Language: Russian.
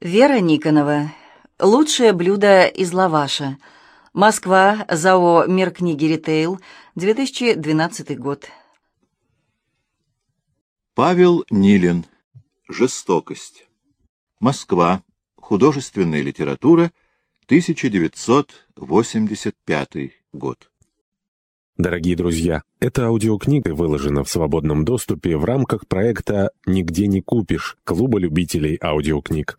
Вера Никонова. Лучшее блюдо из лаваша. Москва. ЗАО «Мир книги Ритейл». 2012 год. Павел Нилин. Жестокость. Москва. Художественная литература. 1985 год. Дорогие друзья, эта аудиокнига выложена в свободном доступе в рамках проекта «Нигде не купишь» Клуба любителей аудиокниг.